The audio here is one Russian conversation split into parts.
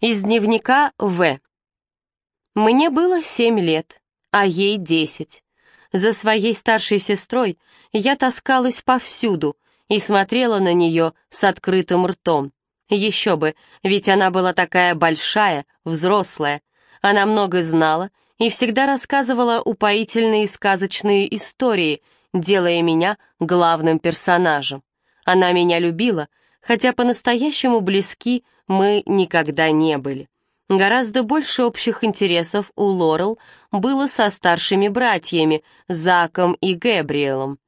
Из дневника В. Мне было семь лет, а ей десять. За своей старшей сестрой я таскалась повсюду и смотрела на нее с открытым ртом. Еще бы, ведь она была такая большая, взрослая. Она много знала и всегда рассказывала упоительные сказочные истории, делая меня главным персонажем. Она меня любила, хотя по-настоящему близки мы никогда не были. Гораздо больше общих интересов у Лорел было со старшими братьями, Заком и Гэбриэлом.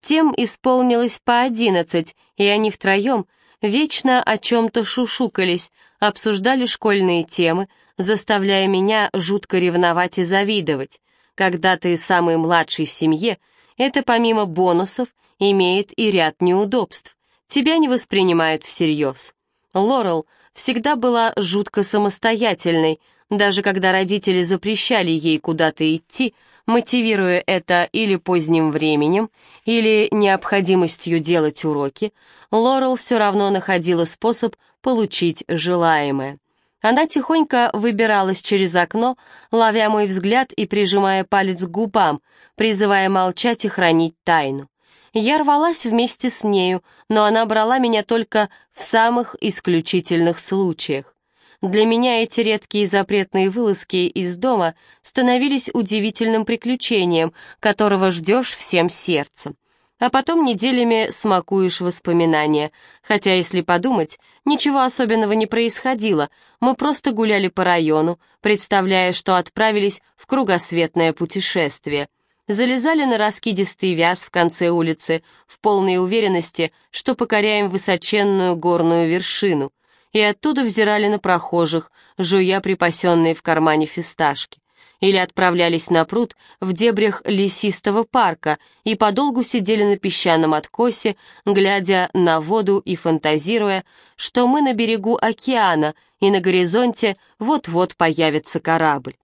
Тем исполнилось по одиннадцать, и они втроем вечно о чем-то шушукались, обсуждали школьные темы, заставляя меня жутко ревновать и завидовать. Когда ты самый младший в семье, это помимо бонусов имеет и ряд неудобств. Тебя не воспринимают всерьез. Лорел всегда была жутко самостоятельной, даже когда родители запрещали ей куда-то идти, мотивируя это или поздним временем, или необходимостью делать уроки, Лорел все равно находила способ получить желаемое. Она тихонько выбиралась через окно, ловя мой взгляд и прижимая палец к губам, призывая молчать и хранить тайну. Я рвалась вместе с нею, но она брала меня только в самых исключительных случаях. Для меня эти редкие запретные вылазки из дома становились удивительным приключением, которого ждешь всем сердцем. А потом неделями смакуешь воспоминания, хотя, если подумать, ничего особенного не происходило, мы просто гуляли по району, представляя, что отправились в кругосветное путешествие — залезали на раскидистый вяз в конце улицы в полной уверенности, что покоряем высоченную горную вершину, и оттуда взирали на прохожих, жуя припасенные в кармане фисташки. Или отправлялись на пруд в дебрях лесистого парка и подолгу сидели на песчаном откосе, глядя на воду и фантазируя, что мы на берегу океана, и на горизонте вот-вот появится корабль.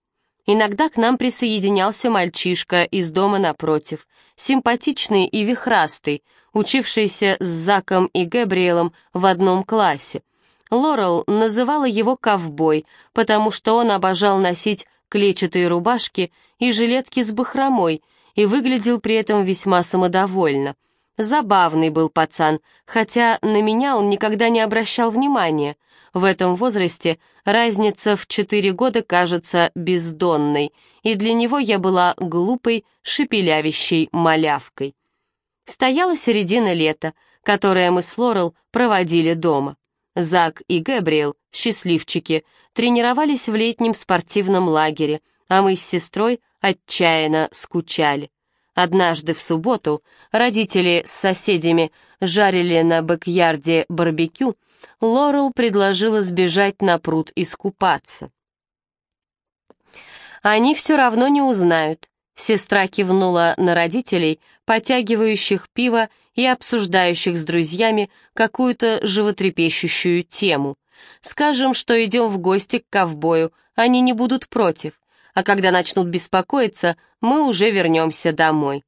Иногда к нам присоединялся мальчишка из дома напротив, симпатичный и вихрастый, учившийся с Заком и Габриэлом в одном классе. Лорел называла его ковбой, потому что он обожал носить клетчатые рубашки и жилетки с бахромой и выглядел при этом весьма самодовольно. Забавный был пацан, хотя на меня он никогда не обращал внимания — в этом возрасте разница в четыре года кажется бездонной, и для него я была глупой, шепелявящей малявкой. Стояла середина лета, которое мы с Лорел проводили дома. Зак и Гэбриэл, счастливчики, тренировались в летнем спортивном лагере, а мы с сестрой отчаянно скучали. Однажды в субботу родители с соседями жарили на бэк-ярде барбекю, Лорел предложила сбежать на пруд искупаться. «Они все равно не узнают», — сестра кивнула на родителей, потягивающих пиво и обсуждающих с друзьями какую-то животрепещущую тему. «Скажем, что идем в гости к ковбою, они не будут против, а когда начнут беспокоиться, мы уже вернемся домой».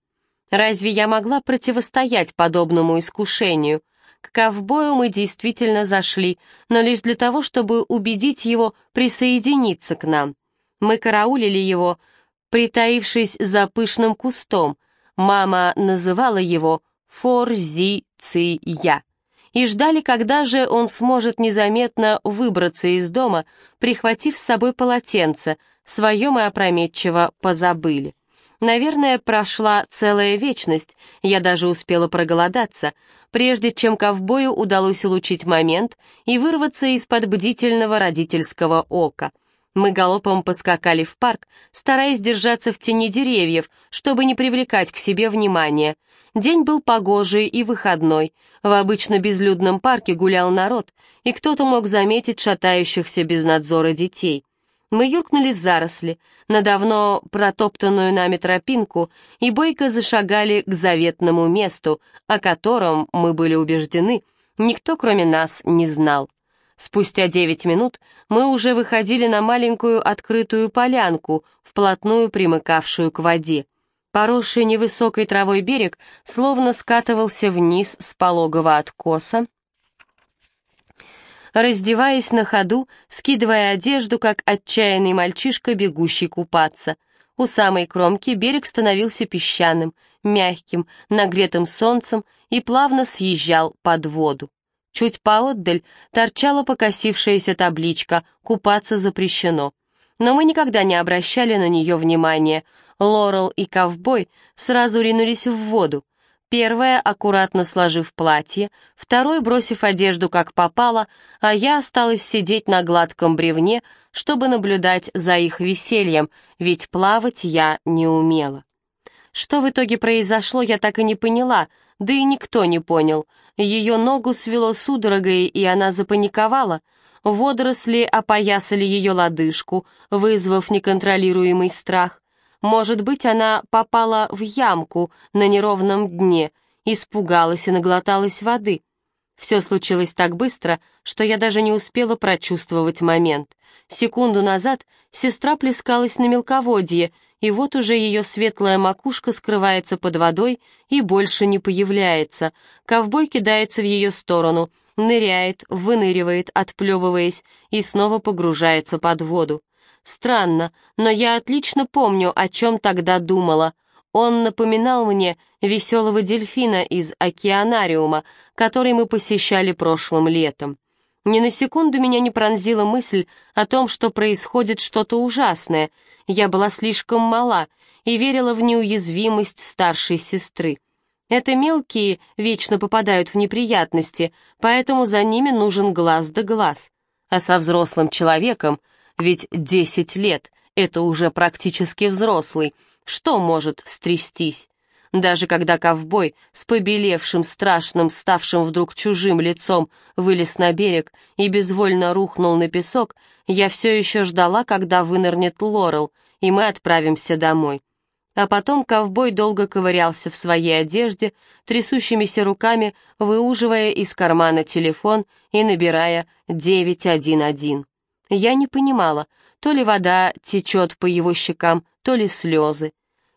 Разве я могла противостоять подобному искушению? К ковбою мы действительно зашли, но лишь для того, чтобы убедить его присоединиться к нам. Мы караулили его, притаившись за пышным кустом. Мама называла его Форзи-ци-я. И ждали, когда же он сможет незаметно выбраться из дома, прихватив с собой полотенце, свое мы опрометчиво позабыли. Наверное, прошла целая вечность, я даже успела проголодаться, прежде чем ковбою удалось улучить момент и вырваться из-под бдительного родительского ока. Мы галопом поскакали в парк, стараясь держаться в тени деревьев, чтобы не привлекать к себе внимания. День был погожий и выходной. В обычно безлюдном парке гулял народ, и кто-то мог заметить шатающихся без надзора детей. Мы юркнули в заросли, на давно протоптанную нами тропинку, и бойко зашагали к заветному месту, о котором, мы были убеждены, никто кроме нас не знал. Спустя девять минут мы уже выходили на маленькую открытую полянку, вплотную примыкавшую к воде. Поросший невысокой травой берег словно скатывался вниз с пологого откоса, раздеваясь на ходу, скидывая одежду, как отчаянный мальчишка, бегущий купаться. У самой кромки берег становился песчаным, мягким, нагретым солнцем и плавно съезжал под воду. Чуть поотдаль торчала покосившаяся табличка «Купаться запрещено». Но мы никогда не обращали на нее внимания. Лорел и ковбой сразу ринулись в воду. Первая, аккуратно сложив платье, второй, бросив одежду как попало, а я осталась сидеть на гладком бревне, чтобы наблюдать за их весельем, ведь плавать я не умела. Что в итоге произошло, я так и не поняла, да и никто не понял. Ее ногу свело судорогой, и она запаниковала. Водоросли опоясали ее лодыжку, вызвав неконтролируемый страх. Может быть, она попала в ямку на неровном дне, испугалась и наглоталась воды. Все случилось так быстро, что я даже не успела прочувствовать момент. Секунду назад сестра плескалась на мелководье, и вот уже ее светлая макушка скрывается под водой и больше не появляется. Ковбой кидается в ее сторону, ныряет, выныривает, отплевываясь, и снова погружается под воду. Странно, но я отлично помню, о чем тогда думала. Он напоминал мне веселого дельфина из океанариума, который мы посещали прошлым летом. Ни на секунду меня не пронзила мысль о том, что происходит что-то ужасное. Я была слишком мала и верила в неуязвимость старшей сестры. Это мелкие вечно попадают в неприятности, поэтому за ними нужен глаз да глаз. А со взрослым человеком, ведь десять лет — это уже практически взрослый, что может стрястись? Даже когда ковбой с побелевшим, страшным, ставшим вдруг чужим лицом вылез на берег и безвольно рухнул на песок, я все еще ждала, когда вынырнет Лорел, и мы отправимся домой. А потом ковбой долго ковырялся в своей одежде, трясущимися руками выуживая из кармана телефон и набирая 911. Я не понимала, то ли вода течет по его щекам, то ли слезы.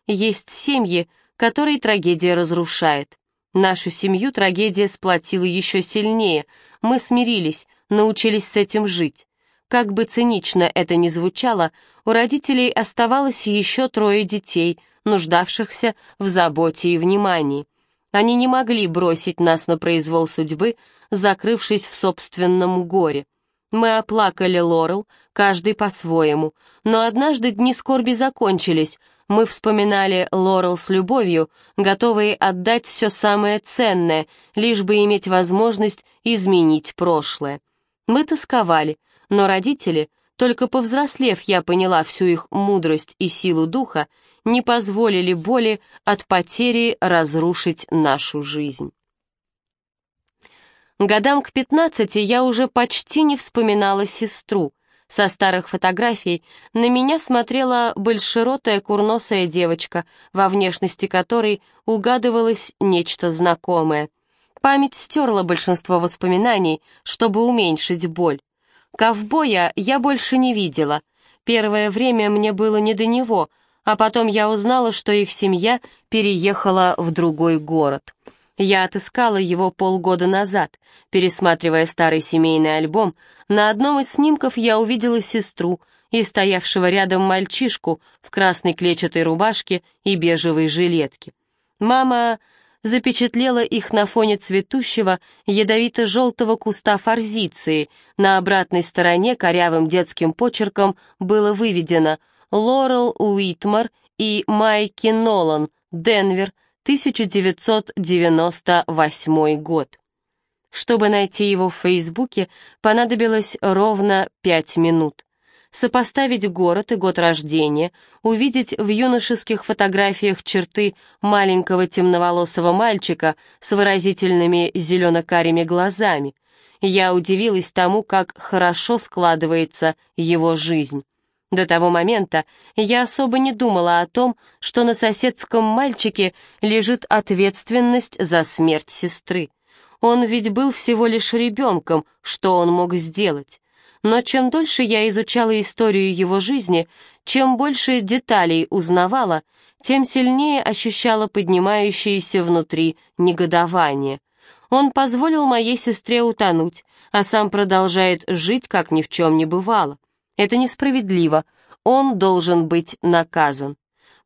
Есть семьи, которые трагедия разрушает. Нашу семью трагедия сплотила еще сильнее. Мы смирились, научились с этим жить. Как бы цинично это ни звучало, у родителей оставалось еще трое детей, нуждавшихся в заботе и внимании. Они не могли бросить нас на произвол судьбы, закрывшись в собственном горе. Мы оплакали Лорел, каждый по-своему, но однажды дни скорби закончились, мы вспоминали Лорел с любовью, готовые отдать все самое ценное, лишь бы иметь возможность изменить прошлое. Мы тосковали, но родители, только повзрослев, я поняла всю их мудрость и силу духа, не позволили боли от потери разрушить нашу жизнь. Годам к пятнадцати я уже почти не вспоминала сестру — со старых фотографий на меня смотрела большеротая курносая девочка, во внешности которой угадывалось нечто знакомое. Память стерла большинство воспоминаний, чтобы уменьшить боль. Ковбоя я больше не видела. Первое время мне было не до него, а потом я узнала, что их семья переехала в другой город. Я отыскала его полгода назад, пересматривая старый семейный альбом. На одном из снимков я увидела сестру и стоявшего рядом мальчишку в красной клетчатой рубашке и бежевой жилетке. Мама запечатлела их на фоне цветущего ядовито-желтого куста форзиции. На обратной стороне корявым детским почерком было выведено «Лорел Уитмар и Майки Нолан, Денвер, 1998 год. Чтобы найти его в Фейсбуке, понадобилось ровно пять минут. Сопоставить город и год рождения, увидеть в юношеских фотографиях черты маленького темноволосого мальчика с выразительными зелено-карими глазами. Я удивилась тому, как хорошо складывается его жизнь. До того момента я особо не думала о том, что на соседском мальчике лежит ответственность за смерть сестры. Он ведь был всего лишь ребенком, что он мог сделать. Но чем дольше я изучала историю его жизни, чем больше деталей узнавала, тем сильнее ощущала поднимающееся внутри негодование. Он позволил моей сестре утонуть, а сам продолжает жить, как ни в чем не бывало. Это несправедливо, он должен быть наказан.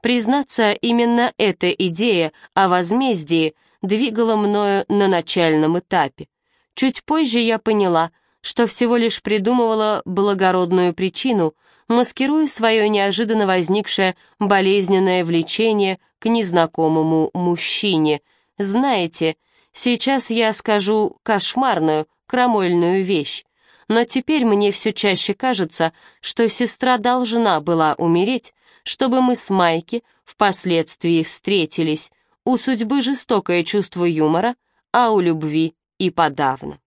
Признаться, именно эта идея о возмездии двигала мною на начальном этапе. Чуть позже я поняла, что всего лишь придумывала благородную причину, маскируя свое неожиданно возникшее болезненное влечение к незнакомому мужчине. Знаете, сейчас я скажу кошмарную, крамольную вещь, но теперь мне все чаще кажется, что сестра должна была умереть, чтобы мы с Майки впоследствии встретились. У судьбы жестокое чувство юмора, а у любви и подавно.